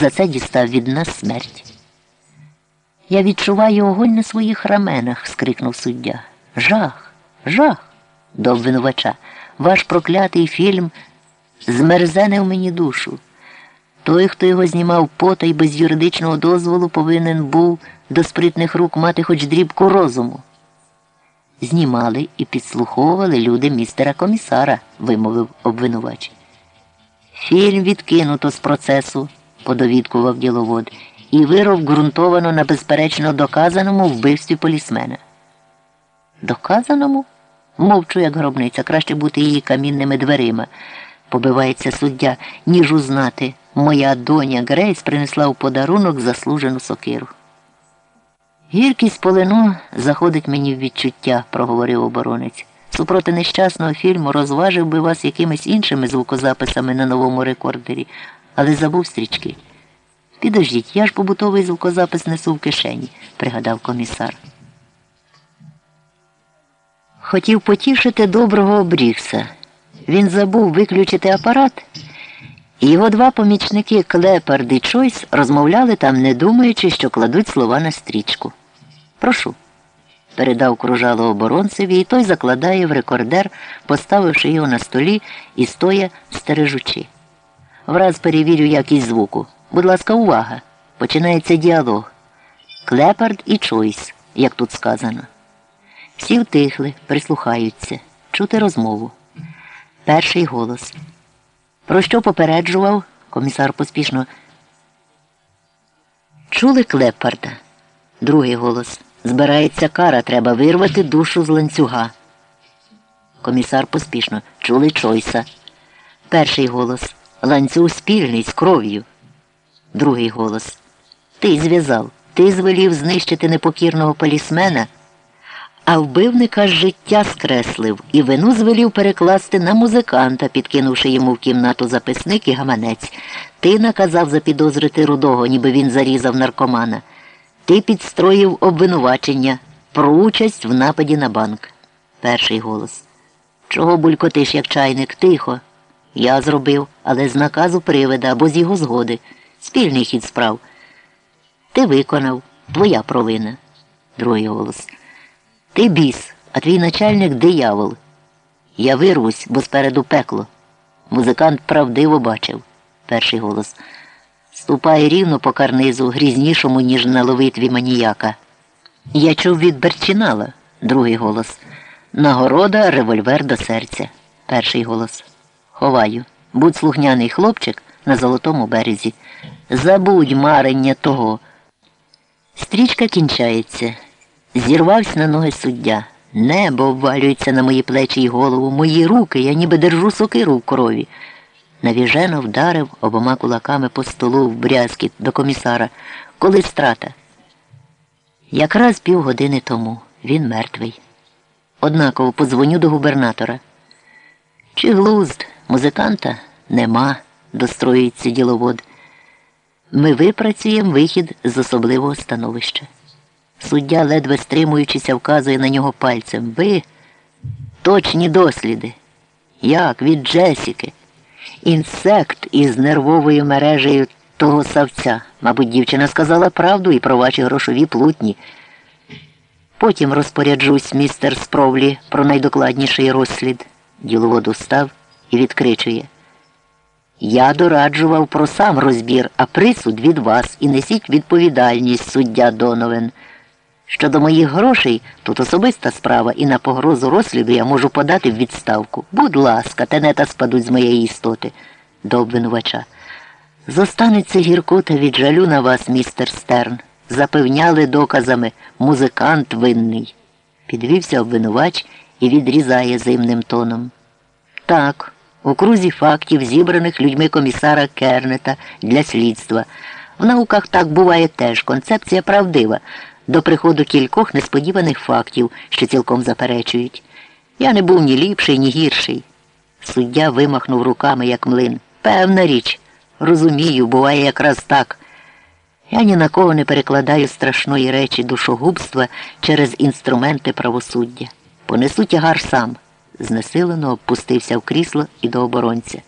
За це дістав від нас смерть. Я відчуваю огонь на своїх раменах, скрикнув суддя. Жах, жах до обвинувача. Ваш проклятий фільм змерзене в мені душу. Той, хто його знімав пота й без юридичного дозволу, повинен був до спритних рук мати хоч дрібку розуму. Знімали і підслуховували люди містера комісара, вимовив обвинувач. Фільм відкинуто з процесу, подовідкував діловод, і вирок ґрунтовано на безперечно доказаному вбивстві полісмена. Доказаному? Мовчу, як гробниця, краще бути її камінними дверима, побивається суддя, ніж узнати. Моя доня Грейс принесла у подарунок заслужену сокиру. Гіркість полину заходить мені в відчуття, проговорив оборонець. Супроти нещасного фільму розважив би вас якимись іншими звукозаписами на новому рекордері, але забув стрічки. Підождіть, я ж побутовий звукозапис несу в кишені, пригадав комісар. Хотів потішити доброго обрігса. Він забув виключити апарат, і його два помічники Клепард і Чойс розмовляли там, не думаючи, що кладуть слова на стрічку. Прошу, передав кружало оборонцеві, і той закладає в рекордер, поставивши його на столі і стоя стережучи. Враз перевірю якість звуку. Будь ласка, увага! Починається діалог. Клепард і Чойс, як тут сказано. Всі втихли, прислухаються, чути розмову. Перший голос. Про що попереджував? Комісар поспішно. Чули Клепарда? Другий голос. Збирається кара, треба вирвати душу з ланцюга. Комісар поспішно. Чули Чойса. Перший голос. Ланцюг спільний з кров'ю. Другий голос. Ти зв'язав. Ти звелів знищити непокірного полісмена. А вбивника життя скреслив і вину звелів перекласти на музиканта, підкинувши йому в кімнату записник і гаманець. Ти наказав запідозрити рудого, ніби він зарізав наркомана. Ти підстроїв обвинувачення про участь в нападі на банк. Перший голос. Чого булькотиш, як чайник? Тихо. Я зробив, але з наказу привида або з його згоди. Спільний хід справ. Ти виконав. Твоя провина. Другий голос. Ти біс, а твій начальник диявол. Я вирвусь, бо спереду пекло. Музикант правдиво бачив. Перший голос. Ступай рівно по карнизу, грізнішому, ніж на ловитві маніяка. Я чув від Берчинала. Другий голос. Нагорода, револьвер до серця. Перший голос. Ховаю. Будь слухняний хлопчик на золотому березі. Забудь марення того. Стрічка кінчається. Зірвався на ноги суддя. Небо обвалюється на мої плечі й голову, мої руки, я ніби держу сокиру в крові. Навіжено вдарив обома кулаками по столу в брязкіт до комісара. Коли страта? Якраз півгодини тому він мертвий. Однаково подзвоню до губернатора. Чи глузд музиканта нема, достроюється діловод. Ми випрацюємо вихід з особливого становища. Суддя, ледве стримуючися, вказує на нього пальцем. Ви точні досліди. Як від Джесіки. Інсект із нервовою мережею того савця. Мабуть, дівчина сказала правду і про ваші грошові плутні. Потім розпоряджусь, містер Спровлі, про найдокладніший розслід. Діловод устав відкричує. Я дораджував про сам розбір, а присуд від вас і несіть відповідальність, суддя Доновен. Щодо моїх грошей, тут особиста справа, і на погрозу розсліду я можу подати в відставку. Будь ласка, тенета спадуть з моєї істоти, до обвинувача. Зостанеться гіркота від жалю на вас, містер Стерн. Запевняли доказами музикант винний. Підвівся обвинувач і відрізає зимним тоном. Так, у крузі фактів, зібраних людьми комісара Кернета для слідства. В науках так буває теж. Концепція правдива до приходу кількох несподіваних фактів, що цілком заперечують. Я не був ні ліпший, ні гірший. Суддя вимахнув руками, як млин. Певна річ, розумію, буває якраз так. Я ні на кого не перекладаю страшної речі душогубства через інструменти правосуддя. Понесу тягар сам. Знесилено опустився в крісло і до оборонця.